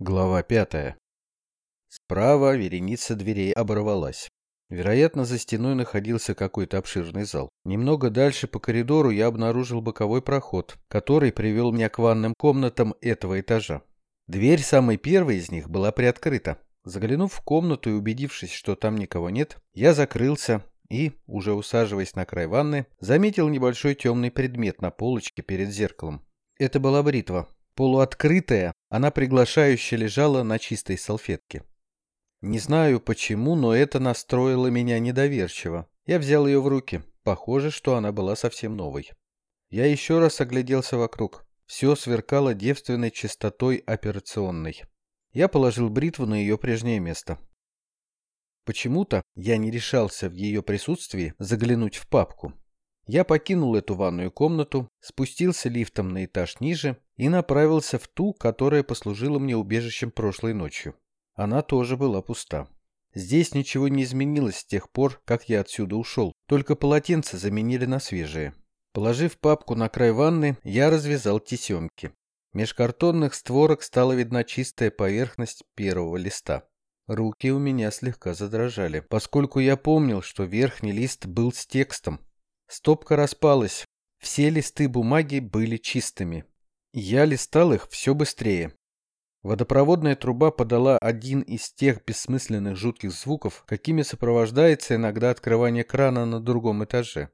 Глава пятая. Справа вереница дверей оборвалась. Вероятно, за стеной находился какой-то обширный зал. Немного дальше по коридору я обнаружил боковой проход, который привел меня к ванным комнатам этого этажа. Дверь самой первой из них была приоткрыта. Заглянув в комнату и убедившись, что там никого нет, я закрылся и, уже усаживаясь на край ванны, заметил небольшой темный предмет на полочке перед зеркалом. Это была бритва. Полуоткрытая, она приглашающе лежала на чистой салфетке. Не знаю почему, но это настроило меня недоверчиво. Я взял ее в руки. Похоже, что она была совсем новой. Я еще раз огляделся вокруг. Все сверкало девственной чистотой операционной. Я положил бритву на ее прежнее место. Почему-то я не решался в ее присутствии заглянуть в папку. Я покинул эту ванную комнату, спустился лифтом на этаж ниже и направился в ту, которая послужила мне убежищем прошлой ночью. Она тоже была пуста. Здесь ничего не изменилось с тех пор, как я отсюда ушел, только полотенца заменили на свежие. Положив папку на край ванны, я развязал тесемки. Меж картонных створок стала видна чистая поверхность первого листа. Руки у меня слегка задрожали, поскольку я помнил, что верхний лист был с текстом, Стопка распалась. Все листы бумаги были чистыми. Я листал их все быстрее. Водопроводная труба подала один из тех бессмысленных жутких звуков, какими сопровождается иногда открывание крана на другом этаже.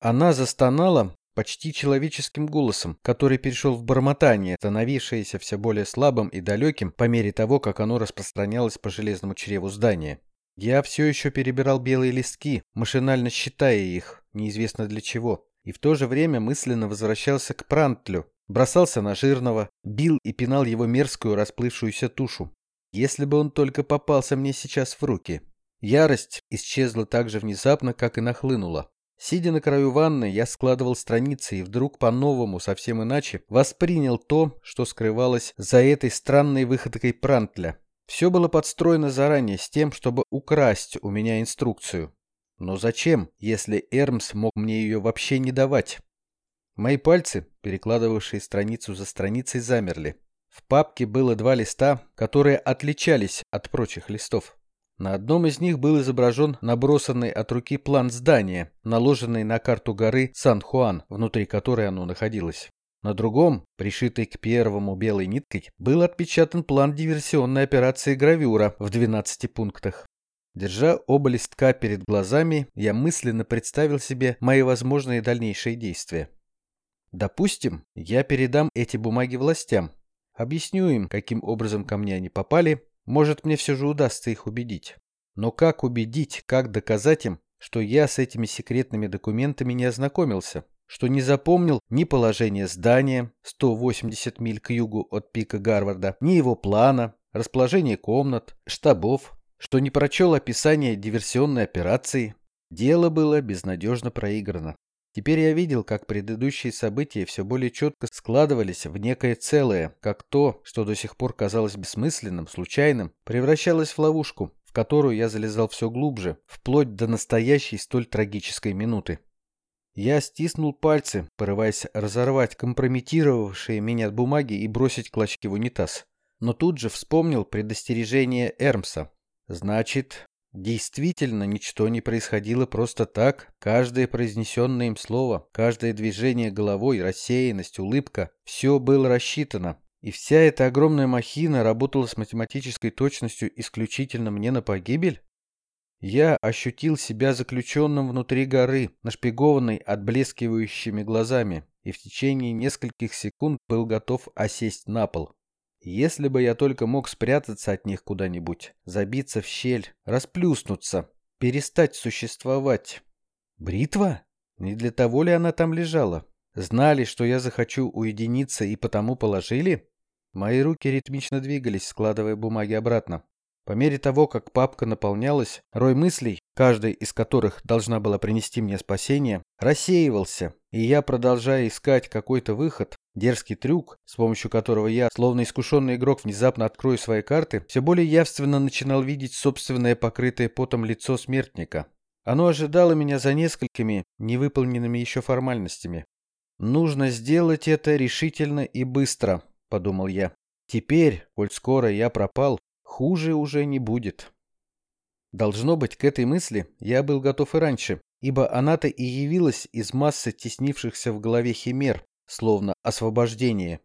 Она застонала почти человеческим голосом, который перешел в бормотание, становившееся все более слабым и далеким по мере того, как оно распространялось по железному чреву здания. Я все еще перебирал белые листки, машинально считая их, неизвестно для чего, и в то же время мысленно возвращался к Прантлю, бросался на жирного, бил и пинал его мерзкую расплывшуюся тушу. Если бы он только попался мне сейчас в руки. Ярость исчезла так же внезапно, как и нахлынула. Сидя на краю ванны, я складывал страницы и вдруг по-новому, совсем иначе, воспринял то, что скрывалось за этой странной выходкой Прантля. Все было подстроено заранее с тем, чтобы украсть у меня инструкцию. Но зачем, если Эрмс мог мне ее вообще не давать? Мои пальцы, перекладывавшие страницу за страницей, замерли. В папке было два листа, которые отличались от прочих листов. На одном из них был изображен набросанный от руки план здания, наложенный на карту горы Сан-Хуан, внутри которой оно находилось. На другом, пришитый к первому белой ниткой, был отпечатан план диверсионной операции «Гравюра» в 12 пунктах. Держа оба листка перед глазами, я мысленно представил себе мои возможные дальнейшие действия. Допустим, я передам эти бумаги властям. Объясню им, каким образом ко мне они попали. Может, мне все же удастся их убедить. Но как убедить, как доказать им, что я с этими секретными документами не ознакомился? что не запомнил ни положение здания 180 миль к югу от пика Гарварда, ни его плана, расположение комнат, штабов, что не прочел описание диверсионной операции. Дело было безнадежно проиграно. Теперь я видел, как предыдущие события все более четко складывались в некое целое, как то, что до сих пор казалось бессмысленным, случайным, превращалось в ловушку, в которую я залезал все глубже, вплоть до настоящей столь трагической минуты. Я стиснул пальцы, порываясь разорвать компрометировавшие меня бумаги и бросить клочки в унитаз. Но тут же вспомнил предостережение Эрмса. Значит, действительно ничто не происходило просто так. Каждое произнесенное им слово, каждое движение головой, рассеянность, улыбка – все было рассчитано. И вся эта огромная махина работала с математической точностью исключительно мне на погибель? Я ощутил себя заключенным внутри горы, нашпигованной отблескивающими глазами, и в течение нескольких секунд был готов осесть на пол. Если бы я только мог спрятаться от них куда-нибудь, забиться в щель, расплюснуться, перестать существовать. Бритва? Не для того ли она там лежала? Знали, что я захочу уединиться и потому положили? Мои руки ритмично двигались, складывая бумаги обратно. По мере того, как папка наполнялась, рой мыслей, каждая из которых должна была принести мне спасение, рассеивался, и я, продолжая искать какой-то выход, дерзкий трюк, с помощью которого я, словно искушенный игрок, внезапно открою свои карты, все более явственно начинал видеть собственное покрытое потом лицо смертника. Оно ожидало меня за несколькими невыполненными еще формальностями. «Нужно сделать это решительно и быстро», — подумал я. Теперь, коль скоро я пропал, хуже уже не будет. Должно быть, к этой мысли я был готов и раньше, ибо она-то и явилась из массы теснившихся в голове химер, словно освобождение.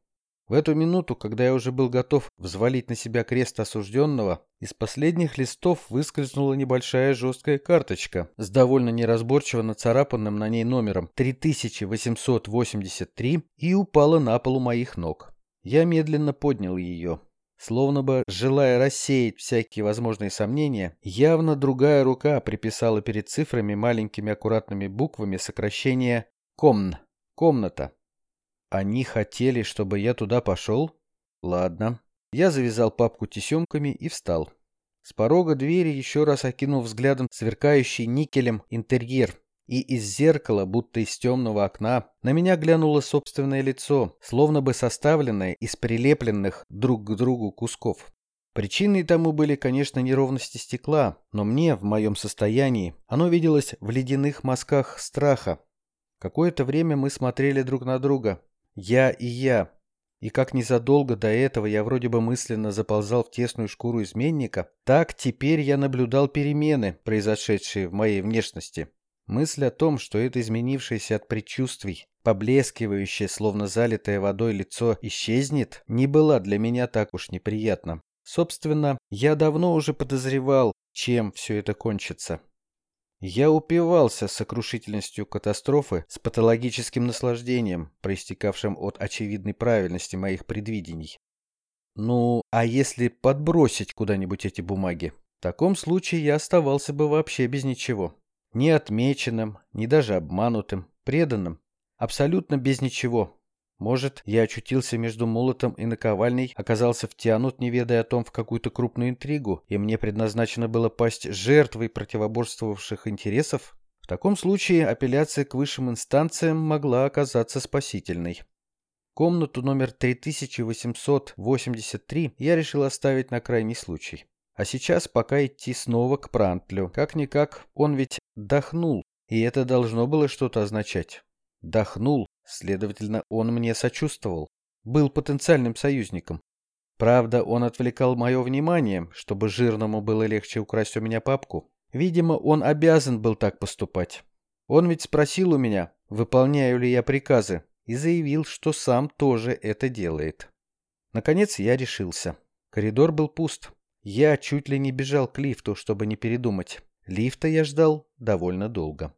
В эту минуту, когда я уже был готов взвалить на себя крест осужденного, из последних листов выскользнула небольшая жесткая карточка с довольно неразборчиво нацарапанным на ней номером 3883 и упала на полу моих ног. Я медленно поднял ее. Словно бы, желая рассеять всякие возможные сомнения, явно другая рука приписала перед цифрами маленькими аккуратными буквами сокращение «Комн» — «комната». Они хотели, чтобы я туда пошел? Ладно. Я завязал папку тесемками и встал. С порога двери еще раз окинул взглядом сверкающий никелем интерьер, и из зеркала, будто из темного окна, на меня глянуло собственное лицо, словно бы составленное из прилепленных друг к другу кусков. Причиной тому были, конечно, неровности стекла, но мне, в моем состоянии, оно виделось в ледяных мазках страха. Какое-то время мы смотрели друг на друга, я и я. И как незадолго до этого я вроде бы мысленно заползал в тесную шкуру изменника, так теперь я наблюдал перемены, произошедшие в моей внешности. Мысль о том, что это изменившееся от предчувствий, поблескивающее, словно залитое водой лицо, исчезнет, не была для меня так уж неприятна. Собственно, я давно уже подозревал, чем все это кончится. Я упивался сокрушительностью катастрофы с патологическим наслаждением, проистекавшим от очевидной правильности моих предвидений. Ну, а если подбросить куда-нибудь эти бумаги? В таком случае я оставался бы вообще без ничего. Ни отмеченным, ни даже обманутым, преданным. Абсолютно без ничего, может, я очутился между молотом и наковальней, оказался втянут, не ведая о том, в какую-то крупную интригу, и мне предназначено было пасть жертвой противоборствовавших интересов? В таком случае апелляция к высшим инстанциям могла оказаться спасительной. Комнату номер 3883 я решил оставить на крайний случай. А сейчас пока идти снова к Прантлю. Как-никак, он ведь дохнул, и это должно было что-то означать. Дохнул, Следовательно, он мне сочувствовал, был потенциальным союзником. Правда, он отвлекал мое внимание, чтобы жирному было легче украсть у меня папку. Видимо, он обязан был так поступать. Он ведь спросил у меня, выполняю ли я приказы, и заявил, что сам тоже это делает. Наконец я решился. Коридор был пуст. Я чуть ли не бежал к лифту, чтобы не передумать. Лифта я ждал довольно долго.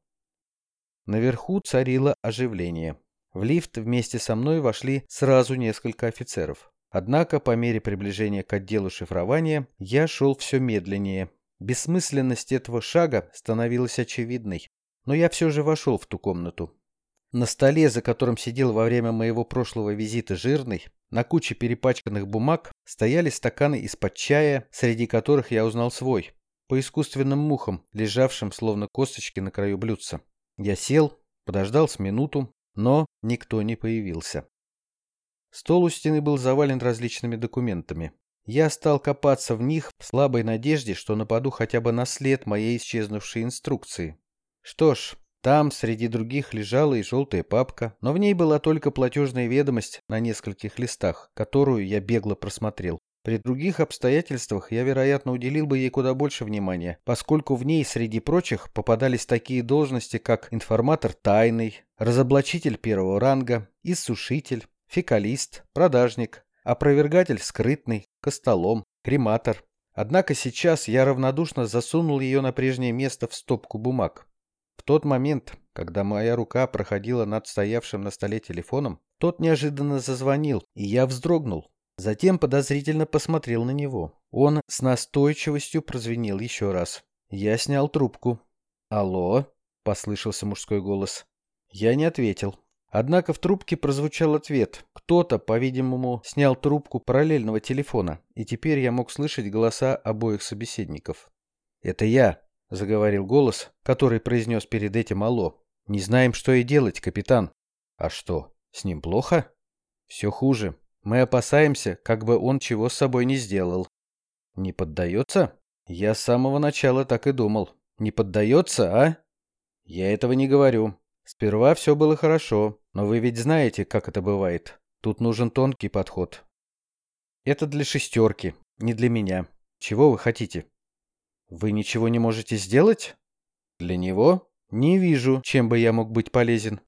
Наверху царило оживление. В лифт вместе со мной вошли сразу несколько офицеров. Однако по мере приближения к отделу шифрования я шел все медленнее. Бессмысленность этого шага становилась очевидной. Но я все же вошел в ту комнату. На столе, за которым сидел во время моего прошлого визита жирный, на куче перепачканных бумаг стояли стаканы из-под чая, среди которых я узнал свой, по искусственным мухам, лежавшим словно косточки на краю блюдца. Я сел, подождал с минуту, но никто не появился. Стол у стены был завален различными документами. Я стал копаться в них в слабой надежде, что нападу хотя бы на след моей исчезнувшей инструкции. Что ж, там среди других лежала и желтая папка, но в ней была только платежная ведомость на нескольких листах, которую я бегло просмотрел. При других обстоятельствах я, вероятно, уделил бы ей куда больше внимания, поскольку в ней, среди прочих, попадались такие должности, как информатор тайный, разоблачитель первого ранга, иссушитель, фекалист, продажник, опровергатель скрытный, костолом, крематор. Однако сейчас я равнодушно засунул ее на прежнее место в стопку бумаг. В тот момент, когда моя рука проходила над стоявшим на столе телефоном, тот неожиданно зазвонил, и я вздрогнул. Затем подозрительно посмотрел на него. Он с настойчивостью прозвенел еще раз. Я снял трубку. «Алло?» — послышался мужской голос. Я не ответил. Однако в трубке прозвучал ответ. Кто-то, по-видимому, снял трубку параллельного телефона, и теперь я мог слышать голоса обоих собеседников. «Это я», — заговорил голос, который произнес перед этим «Алло». «Не знаем, что и делать, капитан». «А что, с ним плохо?» «Все хуже. Мы опасаемся, как бы он чего с собой не сделал. Не поддается? Я с самого начала так и думал. Не поддается, а? Я этого не говорю. Сперва все было хорошо, но вы ведь знаете, как это бывает. Тут нужен тонкий подход. Это для шестерки, не для меня. Чего вы хотите? Вы ничего не можете сделать? Для него? Не вижу, чем бы я мог быть полезен.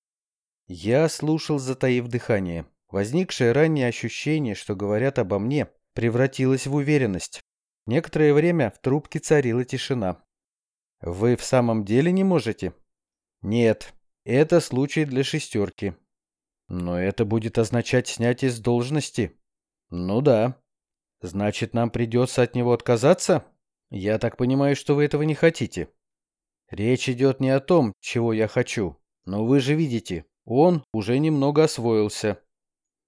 Я слушал, затаив дыхание. Возникшее ранее ощущение, что говорят обо мне, превратилось в уверенность. Некоторое время в трубке царила тишина. «Вы в самом деле не можете?» «Нет, это случай для шестерки». «Но это будет означать снятие с должности». «Ну да». «Значит, нам придется от него отказаться?» «Я так понимаю, что вы этого не хотите». «Речь идет не о том, чего я хочу, но вы же видите, он уже немного освоился».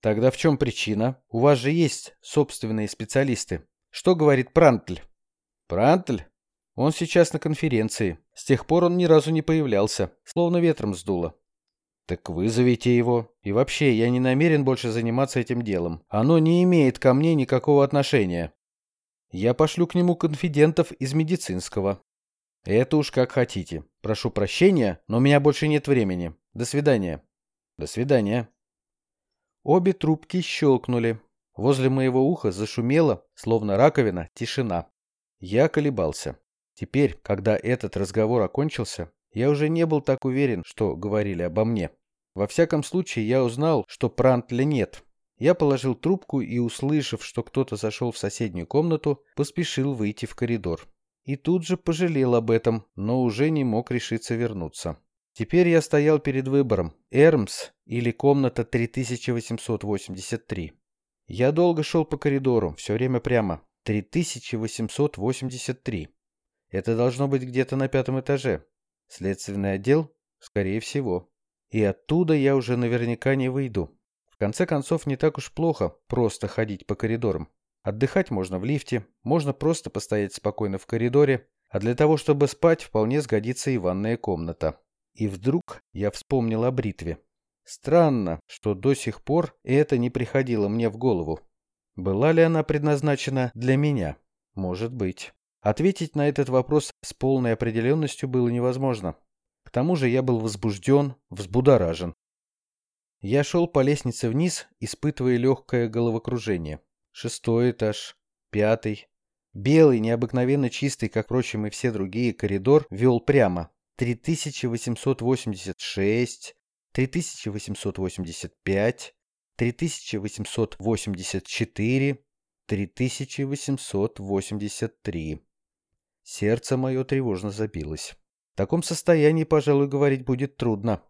«Тогда в чем причина? У вас же есть собственные специалисты». Что говорит Прантль? Прантль? Он сейчас на конференции. С тех пор он ни разу не появлялся, словно ветром сдуло. Так вызовите его. И вообще, я не намерен больше заниматься этим делом. Оно не имеет ко мне никакого отношения. Я пошлю к нему конфидентов из медицинского. Это уж как хотите. Прошу прощения, но у меня больше нет времени. До свидания. До свидания. Обе трубки щелкнули. Возле моего уха зашумело, словно раковина, тишина. Я колебался. Теперь, когда этот разговор окончился, я уже не был так уверен, что говорили обо мне. Во всяком случае, я узнал, что Прантля нет. Я положил трубку и, услышав, что кто-то зашел в соседнюю комнату, поспешил выйти в коридор. И тут же пожалел об этом, но уже не мог решиться вернуться. Теперь я стоял перед выбором – Эрмс или комната 3883. Я долго шел по коридору, все время прямо. 3883. Это должно быть где-то на пятом этаже. Следственный отдел? Скорее всего. И оттуда я уже наверняка не выйду. В конце концов, не так уж плохо просто ходить по коридорам. Отдыхать можно в лифте, можно просто постоять спокойно в коридоре, а для того, чтобы спать, вполне сгодится и ванная комната. И вдруг я вспомнил о бритве. Странно, что до сих пор это не приходило мне в голову. Была ли она предназначена для меня? Может быть. Ответить на этот вопрос с полной определенностью было невозможно. К тому же я был возбужден, взбудоражен. Я шел по лестнице вниз, испытывая легкое головокружение. Шестой этаж, пятый. Белый, необыкновенно чистый, как, впрочем, и все другие, коридор вел прямо. 3886, 3885, 3884, 3883. Сердце мое тревожно забилось. В таком состоянии, пожалуй, говорить будет трудно.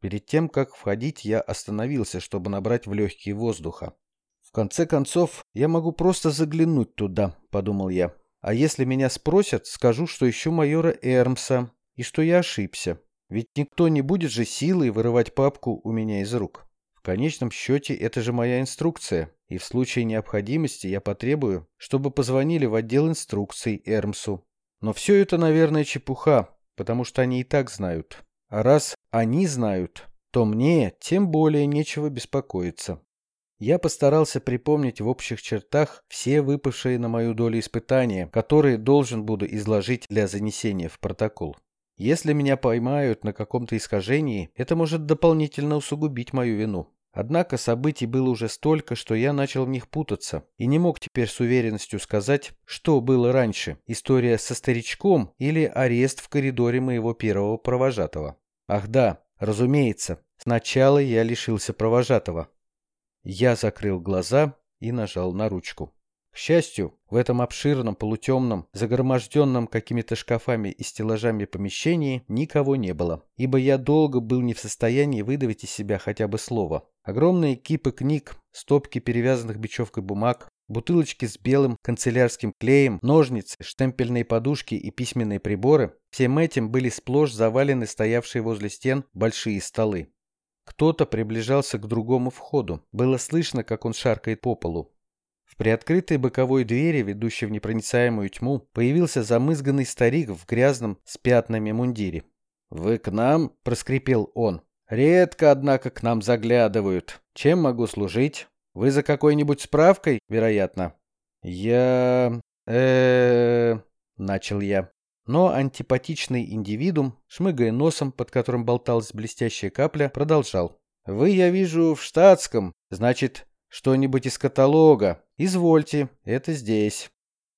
Перед тем, как входить, я остановился, чтобы набрать в легкие воздуха. В конце концов, я могу просто заглянуть туда, подумал я. А если меня спросят, скажу, что ищу майора Эрмса и что я ошибся. Ведь никто не будет же силой вырывать папку у меня из рук. В конечном счете это же моя инструкция, и в случае необходимости я потребую, чтобы позвонили в отдел инструкций Эрмсу. Но все это, наверное, чепуха, потому что они и так знают. А раз они знают, то мне тем более нечего беспокоиться. Я постарался припомнить в общих чертах все выпавшие на мою долю испытания, которые должен буду изложить для занесения в протокол. Если меня поймают на каком-то искажении, это может дополнительно усугубить мою вину. Однако событий было уже столько, что я начал в них путаться и не мог теперь с уверенностью сказать, что было раньше – история со старичком или арест в коридоре моего первого провожатого. Ах да, разумеется, сначала я лишился провожатого. Я закрыл глаза и нажал на ручку. К счастью, в этом обширном, полутемном, загроможденном какими-то шкафами и стеллажами помещении никого не было, ибо я долго был не в состоянии выдавить из себя хотя бы слово. Огромные кипы книг, стопки перевязанных бечевкой бумаг, бутылочки с белым канцелярским клеем, ножницы, штемпельные подушки и письменные приборы – всем этим были сплошь завалены стоявшие возле стен большие столы. Кто-то приближался к другому входу. Было слышно, как он шаркает по полу. При открытой боковой двери, ведущей в непроницаемую тьму, появился замызганный старик в грязном с пятнами мундире. «Вы к нам?» – проскрипел он. «Редко, однако, к нам заглядывают. Чем могу служить? Вы за какой-нибудь справкой, вероятно?» «Я... э начал я. Но антипатичный индивидуум, шмыгая носом, под которым болталась блестящая капля, продолжал. «Вы, я вижу, в штатском. Значит, что-нибудь из каталога. «Извольте, это здесь».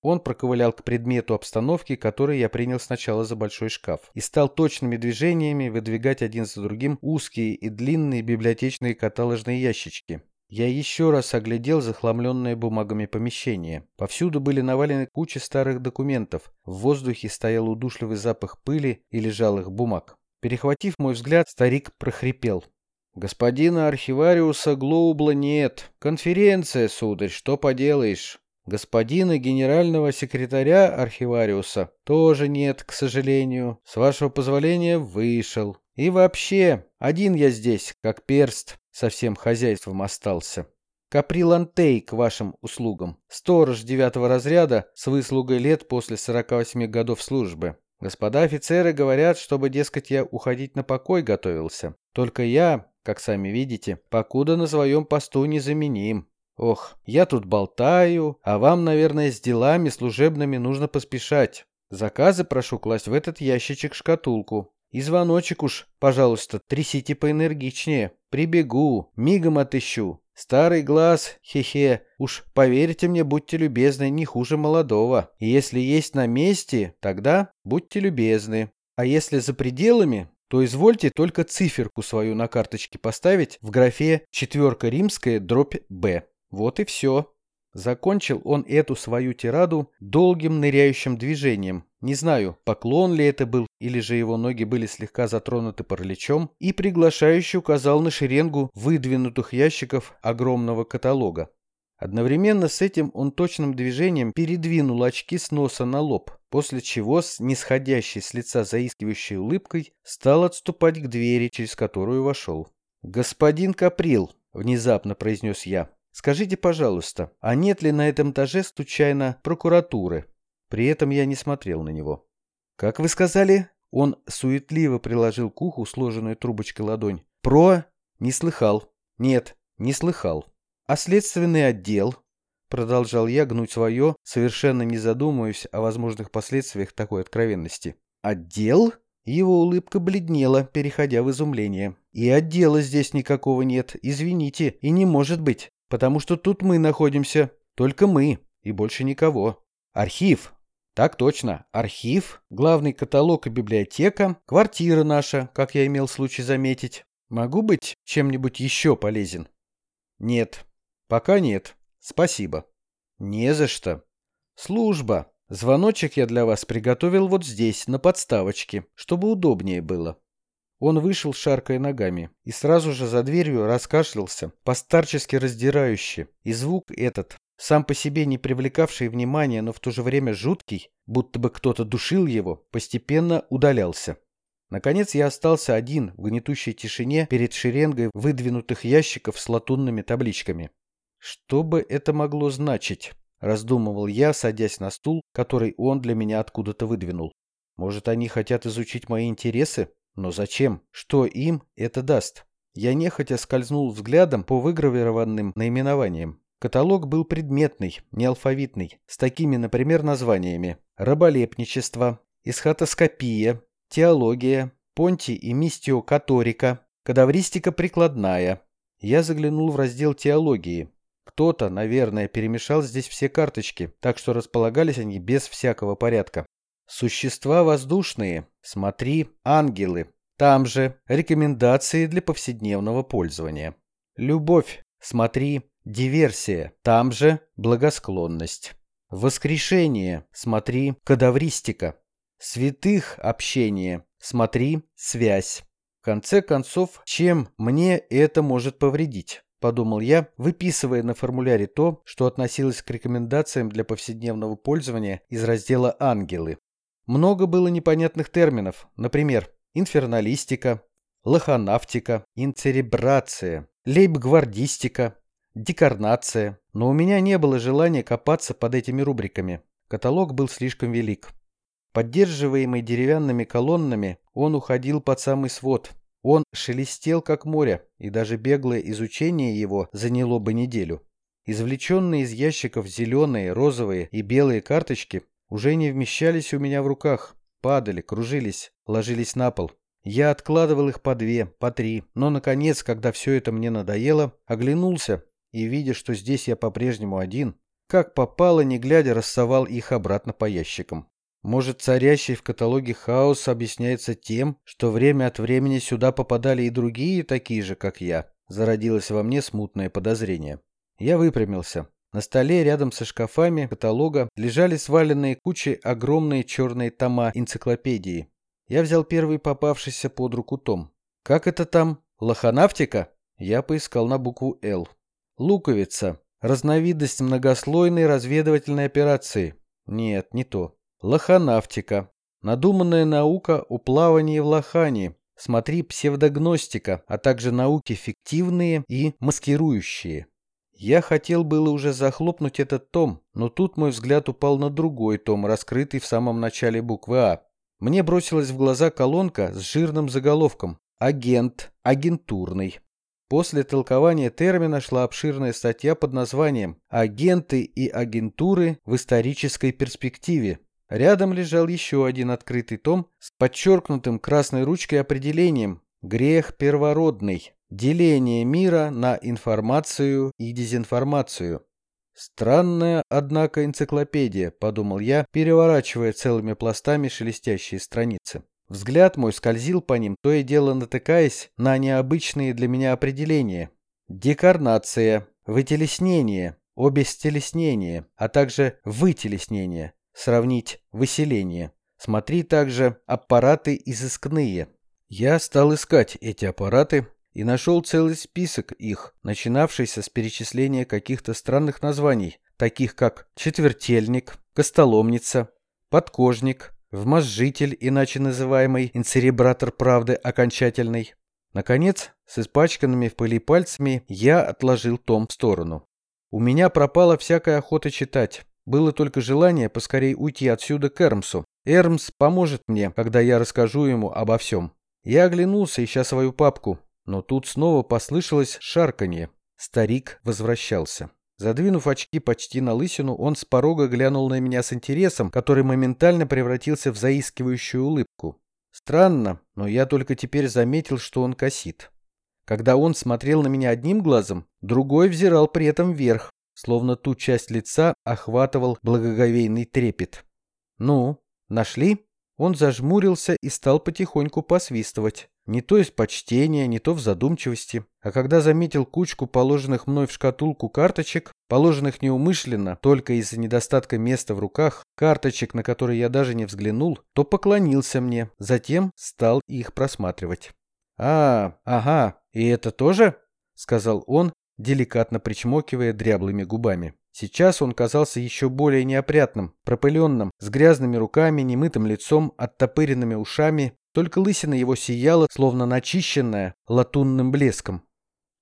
Он проковылял к предмету обстановки, который я принял сначала за большой шкаф, и стал точными движениями выдвигать один за другим узкие и длинные библиотечные каталожные ящички. Я еще раз оглядел захламленное бумагами помещение. Повсюду были навалены кучи старых документов. В воздухе стоял удушливый запах пыли и лежалых бумаг. Перехватив мой взгляд, старик прохрипел. «Господина архивариуса Глоубла нет. Конференция, сударь, что поделаешь?» Господина генерального секретаря архивариуса тоже нет, к сожалению. С вашего позволения, вышел. И вообще, один я здесь, как перст, со всем хозяйством остался. Каприл Антей к вашим услугам. Сторож девятого разряда с выслугой лет после 48 годов службы. Господа офицеры говорят, чтобы, дескать, я уходить на покой готовился. Только я, как сами видите, покуда на своем посту незаменим. Ох, я тут болтаю, а вам, наверное, с делами служебными нужно поспешать. Заказы прошу класть в этот ящичек-шкатулку. И звоночек уж, пожалуйста, трясите поэнергичнее. Прибегу, мигом отыщу. Старый глаз, хе-хе, уж поверьте мне, будьте любезны, не хуже молодого. И если есть на месте, тогда будьте любезны. А если за пределами, то извольте только циферку свою на карточке поставить в графе «четверка римская дробь Б». Вот и все. Закончил он эту свою тираду долгим ныряющим движением. Не знаю, поклон ли это был, или же его ноги были слегка затронуты параличом, и приглашающий указал на шеренгу выдвинутых ящиков огромного каталога. Одновременно с этим он точным движением передвинул очки с носа на лоб, после чего с нисходящей с лица заискивающей улыбкой стал отступать к двери, через которую вошел. «Господин Каприл», — внезапно произнес я, Скажите, пожалуйста, а нет ли на этом этаже случайно прокуратуры? При этом я не смотрел на него. Как вы сказали? Он суетливо приложил к уху сложенную трубочкой ладонь. Про? Не слыхал. Нет, не слыхал. А следственный отдел? Продолжал я гнуть свое, совершенно не задумываясь о возможных последствиях такой откровенности. Отдел? Его улыбка бледнела, переходя в изумление. «И отдела здесь никакого нет, извините, и не может быть. Потому что тут мы находимся. Только мы. И больше никого. Архив. Так точно. Архив, главный каталог и библиотека, квартира наша, как я имел случай заметить. Могу быть чем-нибудь еще полезен? Нет. Пока нет. Спасибо. Не за что. Служба. Звоночек я для вас приготовил вот здесь, на подставочке, чтобы удобнее было. Он вышел, шаркая ногами, и сразу же за дверью раскашлялся, постарчески раздирающе. И звук этот, сам по себе не привлекавший внимания, но в то же время жуткий, будто бы кто-то душил его, постепенно удалялся. Наконец я остался один в гнетущей тишине перед шеренгой выдвинутых ящиков с латунными табличками. Что бы это могло значить? Раздумывал я, садясь на стул, который он для меня откуда-то выдвинул. Может, они хотят изучить мои интересы? Но зачем? Что им это даст? Я нехотя скользнул взглядом по выгравированным наименованиям. Каталог был предметный, неалфавитный, с такими, например, названиями «Раболепничество», «Исхотоскопия», «Теология», «Понти и мистиокаторика», «Кадавристика прикладная». Я заглянул в раздел «Теологии». Кто-то, наверное, перемешал здесь все карточки, так что располагались они без всякого порядка. Существа воздушные. Смотри, ангелы. Там же рекомендации для повседневного пользования. Любовь. Смотри, диверсия. Там же благосклонность. Воскрешение. Смотри, кадавристика. Святых общение. Смотри, связь. В конце концов, чем мне это может повредить? Подумал я, выписывая на формуляре то, что относилось к рекомендациям для повседневного пользования из раздела «Ангелы». Много было непонятных терминов, например, инферналистика, лохонавтика, инцеребрация, лейбгвардистика, декарнация, но у меня не было желания копаться под этими рубриками. Каталог был слишком велик. Поддерживаемый деревянными колоннами, он уходил под самый свод. Он шелестел, как море, и даже беглое изучение его заняло бы неделю. Извлеченные из ящиков зеленые, розовые и белые карточки уже не вмещались у меня в руках, падали, кружились, ложились на пол. Я откладывал их по две, по три, но, наконец, когда все это мне надоело, оглянулся и, видя, что здесь я по-прежнему один, как попало, не глядя, рассовал их обратно по ящикам. Может, царящий в каталоге хаос объясняется тем, что время от времени сюда попадали и другие такие же, как я. Зародилось во мне смутное подозрение. Я выпрямился. На столе рядом со шкафами каталога лежали сваленные кучи огромные черные тома энциклопедии. Я взял первый попавшийся под руку том. Как это там? Лоханавтика? Я поискал на букву «Л». Луковица. Разновидность многослойной разведывательной операции. Нет, не то. Лоханавтика. Надуманная наука о плавании в лохане. Смотри псевдогностика, а также науки фиктивные и маскирующие. Я хотел было уже захлопнуть этот том, но тут мой взгляд упал на другой том, раскрытый в самом начале буквы «А». Мне бросилась в глаза колонка с жирным заголовком «Агент. Агентурный». После толкования термина шла обширная статья под названием «Агенты и агентуры в исторической перспективе». Рядом лежал еще один открытый том с подчеркнутым красной ручкой определением «Грех первородный. Деление мира на информацию и дезинформацию». Странная, однако, энциклопедия, подумал я, переворачивая целыми пластами шелестящие страницы. Взгляд мой скользил по ним, то и дело натыкаясь на необычные для меня определения. Декарнация, вытелеснение, обестелеснение, а также вытелеснение. Сравнить выселение. Смотри также аппараты изыскные. Я стал искать эти аппараты и нашел целый список их, начинавшийся с перечисления каких-то странных названий, таких как четвертельник, костоломница, подкожник, вмозжитель, иначе называемый инцеребратор правды окончательный. Наконец, с испачканными в пыли пальцами я отложил том в сторону. У меня пропала всякая охота читать. Было только желание поскорей уйти отсюда к Эрмсу. Эрмс поможет мне, когда я расскажу ему обо всем. Я оглянулся, ища свою папку, но тут снова послышалось шарканье. Старик возвращался. Задвинув очки почти на лысину, он с порога глянул на меня с интересом, который моментально превратился в заискивающую улыбку. Странно, но я только теперь заметил, что он косит. Когда он смотрел на меня одним глазом, другой взирал при этом вверх, словно ту часть лица охватывал благоговейный трепет. «Ну, нашли?» Он зажмурился и стал потихоньку посвистывать. Не то из почтения, не то в задумчивости. А когда заметил кучку положенных мной в шкатулку карточек, положенных неумышленно, только из-за недостатка места в руках, карточек, на которые я даже не взглянул, то поклонился мне, затем стал их просматривать. «А, ага, и это тоже?» — сказал он, деликатно причмокивая дряблыми губами. Сейчас он казался еще более неопрятным, пропыленным, с грязными руками, немытым лицом, оттопыренными ушами, только лысина его сияла, словно начищенная, латунным блеском.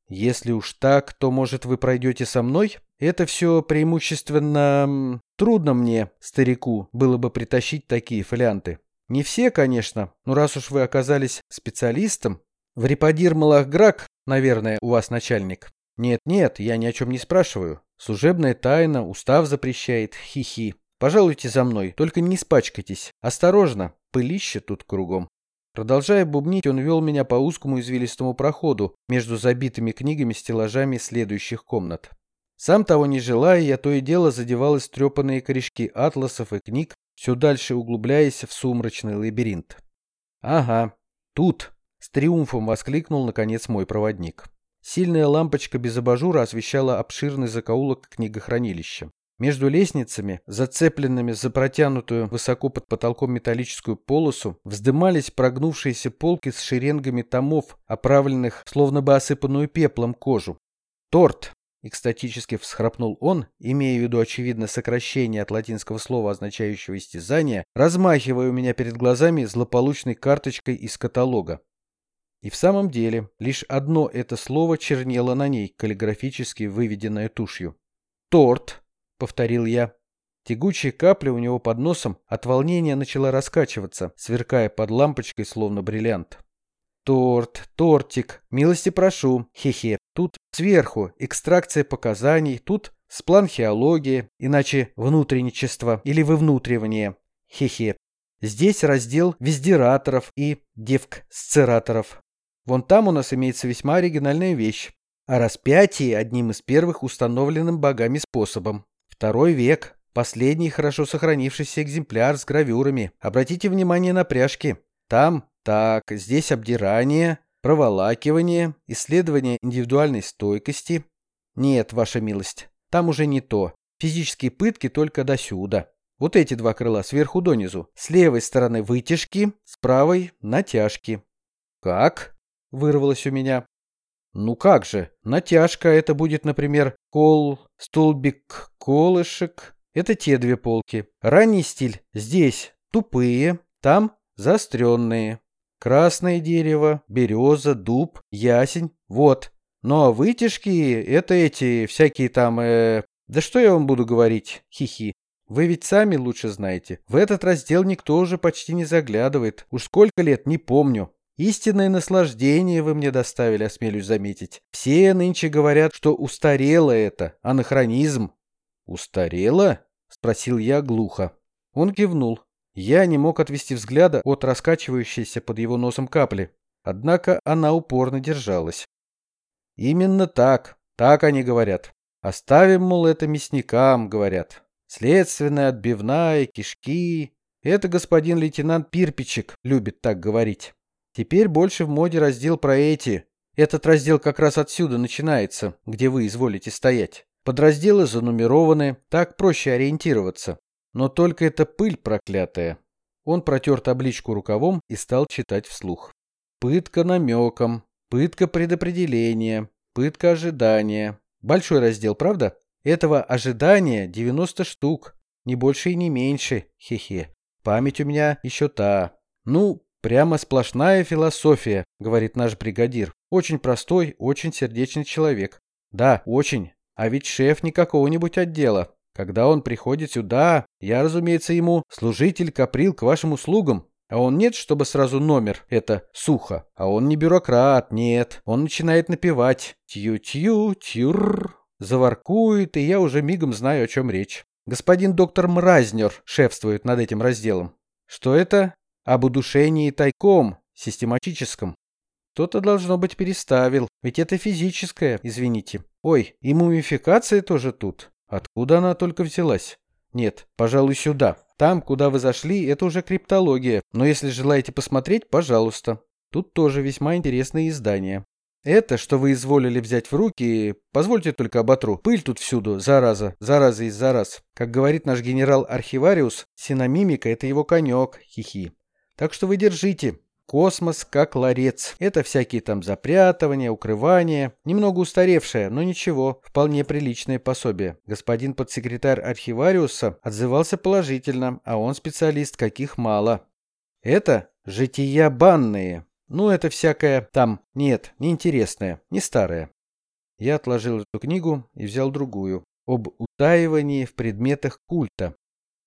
«Если уж так, то, может, вы пройдете со мной? Это все преимущественно... Трудно мне, старику, было бы притащить такие фолианты. Не все, конечно, но раз уж вы оказались специалистом... В Репадир Малахграк, наверное, у вас начальник. Нет-нет, я ни о чем не спрашиваю. Служебная тайна, устав запрещает, хи-хи. Пожалуйте за мной, только не испачкайтесь. Осторожно, пылище тут кругом. Продолжая бубнить, он вел меня по узкому извилистому проходу между забитыми книгами стеллажами следующих комнат. Сам того не желая, я то и дело задевал истрепанные корешки атласов и книг, все дальше углубляясь в сумрачный лабиринт. «Ага, тут!» — с триумфом воскликнул, наконец, мой проводник. Сильная лампочка без абажура освещала обширный закоулок книгохранилища. Между лестницами, зацепленными за протянутую высоко под потолком металлическую полосу, вздымались прогнувшиеся полки с шеренгами томов, оправленных словно бы осыпанную пеплом кожу. «Торт!» — экстатически всхрапнул он, имея в виду, очевидно, сокращение от латинского слова, означающего истязание, размахивая у меня перед глазами злополучной карточкой из каталога. И в самом деле, лишь одно это слово чернело на ней, каллиграфически выведенное тушью. «Торт!» повторил я. Тягучая капля у него под носом от волнения начала раскачиваться, сверкая под лампочкой, словно бриллиант. «Торт, тортик, милости прошу, хе-хе. Тут сверху экстракция показаний, тут спланхеология, иначе внутренничество или вывнутривание, хе-хе. Здесь раздел вездераторов и девксцераторов. Вон там у нас имеется весьма оригинальная вещь. О распятии одним из первых установленным богами способом Второй век. Последний хорошо сохранившийся экземпляр с гравюрами. Обратите внимание на пряжки. Там, так, здесь обдирание, проволакивание, исследование индивидуальной стойкости. Нет, ваша милость, там уже не то. Физические пытки только до сюда. Вот эти два крыла сверху донизу. С левой стороны вытяжки, с правой натяжки. Как? Вырвалось у меня. Ну как же, натяжка это будет, например, кол, столбик, колышек. Это те две полки. Ранний стиль здесь тупые, там заостренные. Красное дерево, береза, дуб, ясень. Вот. Ну а вытяжки — это эти всякие там... Э... Да что я вам буду говорить? Хихи. Вы ведь сами лучше знаете. В этот раздел никто уже почти не заглядывает. Уж сколько лет, не помню. Истинное наслаждение вы мне доставили, осмелюсь заметить. Все нынче говорят, что устарело это, анахронизм. Устарело? Спросил я глухо. Он кивнул. Я не мог отвести взгляда от раскачивающейся под его носом капли. Однако она упорно держалась. Именно так, так они говорят. Оставим, мол, это мясникам, говорят. Следственная, отбивная, кишки. Это господин лейтенант Пирпичек любит так говорить. Теперь больше в моде раздел про эти. Этот раздел как раз отсюда начинается, где вы изволите стоять. Подразделы занумерованы, так проще ориентироваться. Но только это пыль проклятая. Он протер табличку рукавом и стал читать вслух. Пытка намеком, пытка предопределения, пытка ожидания. Большой раздел, правда? Этого ожидания 90 штук. Не больше и не меньше. Хе-хе. Память у меня еще та. Ну, Прямо сплошная философия, говорит наш бригадир. Очень простой, очень сердечный человек. Да, очень. А ведь шеф не какого-нибудь отдела. Когда он приходит сюда, я, разумеется, ему служитель Каприл к вашим услугам. А он нет, чтобы сразу номер, это сухо. А он не бюрократ, нет. Он начинает напевать. Тью-тью, тюр. Заворкует, и я уже мигом знаю, о чем речь. Господин доктор Мразнер шефствует над этим разделом. Что это? Об удушении тайком, систематическом. Кто-то, должно быть, переставил, ведь это физическое, извините. Ой, и мумификация тоже тут. Откуда она только взялась? Нет, пожалуй, сюда. Там, куда вы зашли, это уже криптология, но если желаете посмотреть, пожалуйста. Тут тоже весьма интересные издания. Это, что вы изволили взять в руки, позвольте только оботру. Пыль тут всюду, зараза, зараза из зараз. Как говорит наш генерал-архивариус, синомимика — это его конек, хихи. Так что вы держите. Космос как ларец. Это всякие там запрятывания, укрывания. Немного устаревшее, но ничего, вполне приличное пособие. Господин подсекретарь архивариуса отзывался положительно, а он специалист, каких мало. Это жития банные. Ну, это всякое там, нет, неинтересное, не старое. Я отложил эту книгу и взял другую. Об утаивании в предметах культа.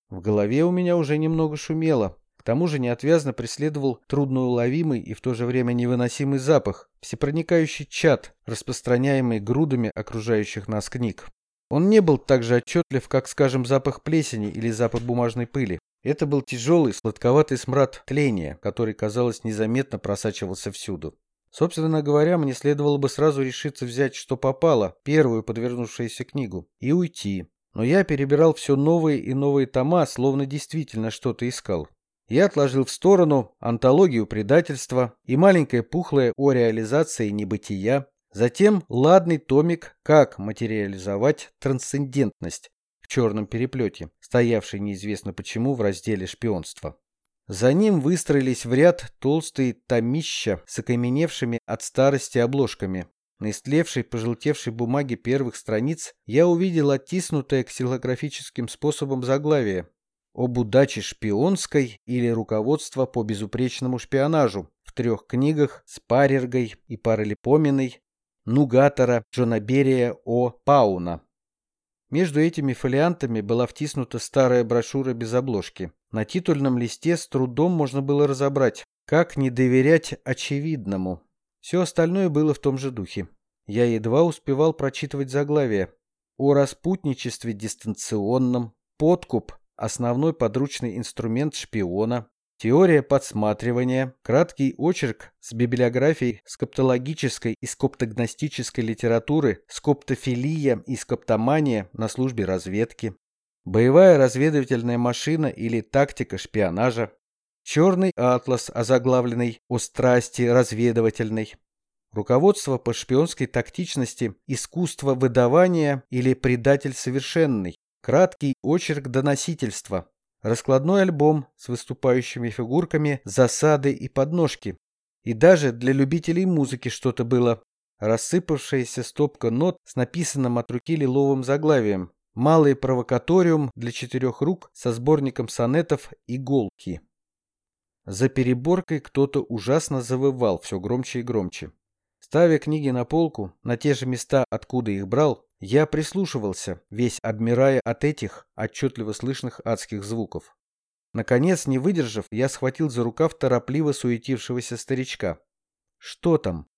В голове у меня уже немного шумело. Тому же неотвязно преследовал трудноуловимый и в то же время невыносимый запах, всепроникающий чад, распространяемый грудами окружающих нас книг. Он не был так же отчетлив, как, скажем, запах плесени или запах бумажной пыли. Это был тяжелый, сладковатый смрад тления, который, казалось, незаметно просачивался всюду. Собственно говоря, мне следовало бы сразу решиться взять, что попало, первую подвернувшуюся книгу, и уйти. Но я перебирал все новые и новые тома, словно действительно что-то искал. Я отложил в сторону антологию предательства и маленькое пухлое о реализации небытия, затем ладный томик «Как материализовать трансцендентность» в черном переплете, стоявший неизвестно почему в разделе «Шпионство». За ним выстроились в ряд толстые томища с окаменевшими от старости обложками. На истлевшей, пожелтевшей бумаге первых страниц я увидел оттиснутое ксилографическим способом заглавие об удаче шпионской или руководство по безупречному шпионажу в трех книгах с Парергой и Паралипоминой, Нугатора, Джонаберия О. Пауна. Между этими фолиантами была втиснута старая брошюра без обложки. На титульном листе с трудом можно было разобрать, как не доверять очевидному. Все остальное было в том же духе. Я едва успевал прочитывать заглавие. О распутничестве дистанционном, подкуп, основной подручный инструмент шпиона, теория подсматривания, краткий очерк с библиографией скоптологической и скоптогностической литературы, скоптофилия и скоптомания на службе разведки, боевая разведывательная машина или тактика шпионажа, черный атлас, озаглавленный «О страсти разведывательной», руководство по шпионской тактичности, искусство выдавания или предатель совершенный, краткий очерк доносительства, раскладной альбом с выступающими фигурками, засады и подножки. И даже для любителей музыки что-то было. Рассыпавшаяся стопка нот с написанным от руки лиловым заглавием Малый провокаториум для четырех рук со сборником сонетов «Иголки». За переборкой кто-то ужасно завывал все громче и громче. Ставя книги на полку, на те же места, откуда их брал, я прислушивался, весь обмирая от этих отчетливо слышных адских звуков. Наконец, не выдержав, я схватил за рукав торопливо суетившегося старичка. «Что там?»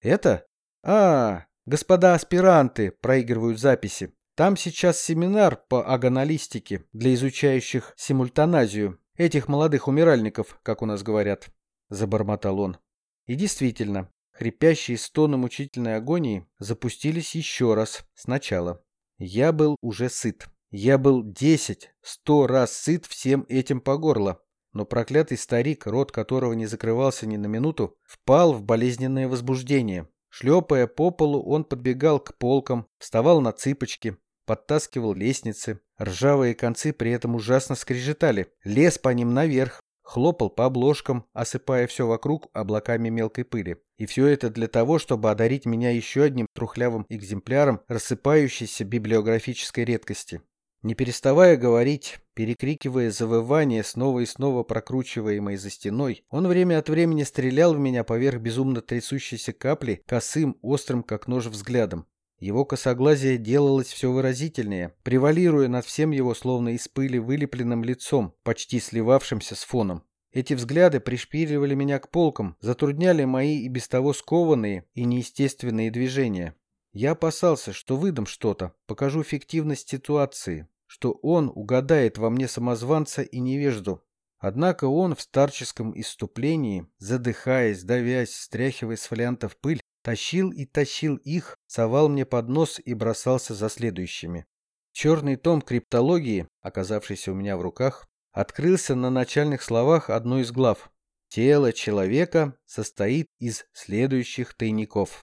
«Это? А, господа аспиранты проигрывают записи. Там сейчас семинар по агоналистике для изучающих симультаназию, этих молодых умиральников, как у нас говорят», — забормотал он. И действительно, хрипящие стоны мучительной агонии запустились еще раз, сначала. Я был уже сыт. Я был десять, сто раз сыт всем этим по горло. Но проклятый старик, рот которого не закрывался ни на минуту, впал в болезненное возбуждение. Шлепая по полу, он подбегал к полкам, вставал на цыпочки, подтаскивал лестницы. Ржавые концы при этом ужасно скрежетали. Лез по ним наверх, хлопал по обложкам, осыпая все вокруг облаками мелкой пыли. И все это для того, чтобы одарить меня еще одним трухлявым экземпляром рассыпающейся библиографической редкости. Не переставая говорить, перекрикивая завывания, снова и снова прокручиваемые за стеной, он время от времени стрелял в меня поверх безумно трясущейся капли косым, острым, как нож, взглядом. Его косоглазие делалось все выразительнее, превалируя над всем его словно из пыли вылепленным лицом, почти сливавшимся с фоном. Эти взгляды пришпиливали меня к полкам, затрудняли мои и без того скованные и неестественные движения. Я опасался, что выдам что-то, покажу фиктивность ситуации, что он угадает во мне самозванца и невежду. Однако он в старческом иступлении, задыхаясь, давясь, стряхивая с фолиантов пыль, Тащил и тащил их, совал мне под нос и бросался за следующими. Черный том криптологии, оказавшийся у меня в руках, открылся на начальных словах одной из глав. Тело человека состоит из следующих тайников.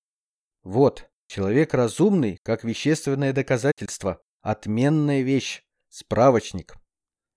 Вот, человек разумный, как вещественное доказательство, отменная вещь, справочник.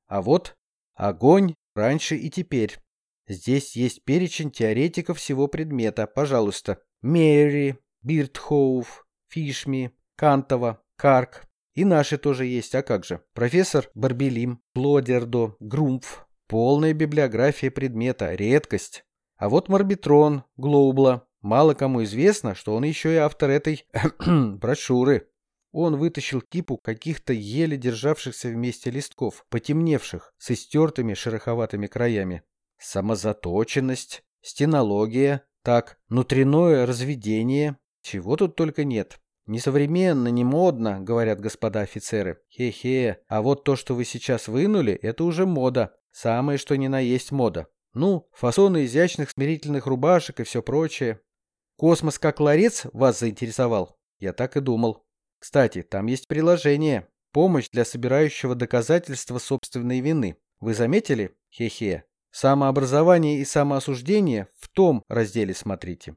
А вот огонь раньше и теперь. Здесь есть перечень теоретиков всего предмета, пожалуйста. Мерри, Биртхоуф, Фишми, Кантова, Карк. И наши тоже есть, а как же? Профессор Барбелим, Плодердо, Грумф. Полная библиография предмета, редкость. А вот Марбитрон, Глоубла. Мало кому известно, что он еще и автор этой брошюры. Он вытащил кипу каких-то еле державшихся вместе листков, потемневших, с истертыми шероховатыми краями. Самозаточенность, стенология, так, внутреннее разведение. Чего тут только нет. Несовременно, не модно, говорят господа офицеры. Хе-хе, а вот то, что вы сейчас вынули, это уже мода. Самое, что ни на есть мода. Ну, фасоны изящных смирительных рубашек и все прочее. Космос как ларец вас заинтересовал? Я так и думал. Кстати, там есть приложение. Помощь для собирающего доказательства собственной вины. Вы заметили? Хе-хе. Самообразование и самоосуждение в том разделе смотрите.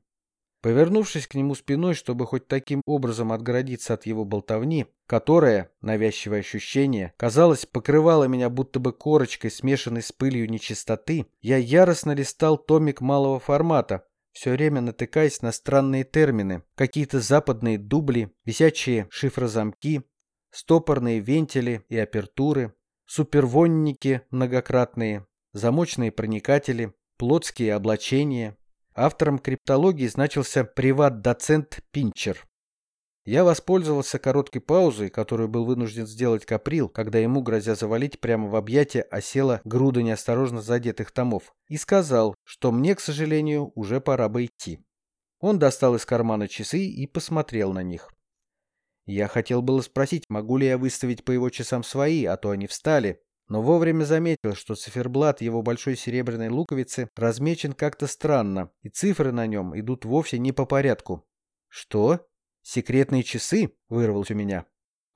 Повернувшись к нему спиной, чтобы хоть таким образом отгородиться от его болтовни, которая, навязчивое ощущение, казалось, покрывала меня будто бы корочкой, смешанной с пылью нечистоты, я яростно листал томик малого формата, все время натыкаясь на странные термины, какие-то западные дубли, висячие шифрозамки, стопорные вентили и апертуры, супервонники многократные, замочные проникатели, плотские облачения. Автором криптологии значился приват-доцент Пинчер. Я воспользовался короткой паузой, которую был вынужден сделать Каприл, когда ему, грозя завалить, прямо в объятия осела груда неосторожно задетых томов, и сказал, что мне, к сожалению, уже пора бы идти. Он достал из кармана часы и посмотрел на них. Я хотел было спросить, могу ли я выставить по его часам свои, а то они встали, но вовремя заметил, что циферблат его большой серебряной луковицы размечен как-то странно, и цифры на нем идут вовсе не по порядку. «Что? Секретные часы?» — вырвалось у меня.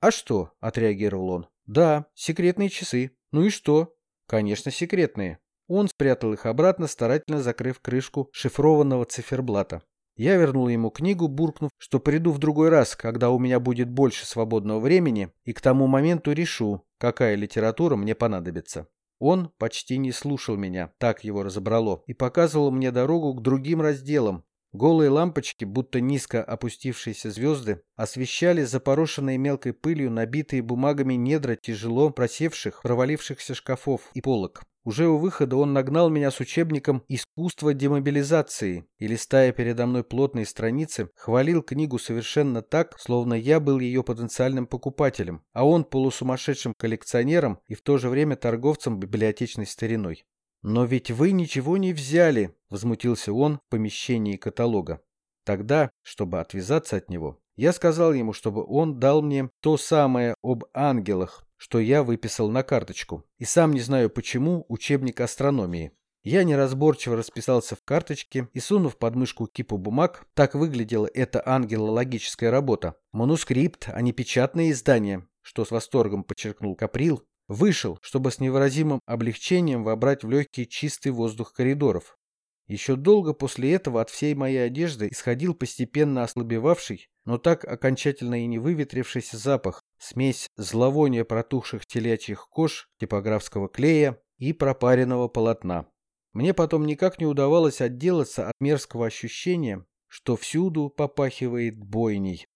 «А что?» — отреагировал он. Да, секретные часы. Ну и что? Конечно, секретные. Он спрятал их обратно, старательно закрыв крышку шифрованного циферблата. Я вернул ему книгу, буркнув, что приду в другой раз, когда у меня будет больше свободного времени, и к тому моменту решу, какая литература мне понадобится. Он почти не слушал меня, так его разобрало, и показывал мне дорогу к другим разделам. Голые лампочки, будто низко опустившиеся звезды, освещали запорошенные мелкой пылью набитые бумагами недра тяжело просевших, провалившихся шкафов и полок. Уже у выхода он нагнал меня с учебником «Искусство демобилизации» и, листая передо мной плотные страницы, хвалил книгу совершенно так, словно я был ее потенциальным покупателем, а он полусумасшедшим коллекционером и в то же время торговцем библиотечной стариной. «Но ведь вы ничего не взяли», — возмутился он в помещении каталога. Тогда, чтобы отвязаться от него, я сказал ему, чтобы он дал мне то самое об ангелах, что я выписал на карточку. И сам не знаю почему учебник астрономии. Я неразборчиво расписался в карточке и, сунув под мышку кипу бумаг, так выглядела эта ангелологическая работа. Манускрипт, а не печатное издание, что с восторгом подчеркнул Каприл, вышел, чтобы с невыразимым облегчением вобрать в легкий чистый воздух коридоров. Еще долго после этого от всей моей одежды исходил постепенно ослабевавший, но так окончательно и не выветрившийся запах, смесь зловония протухших телячьих кож, типографского клея и пропаренного полотна. Мне потом никак не удавалось отделаться от мерзкого ощущения, что всюду попахивает бойней.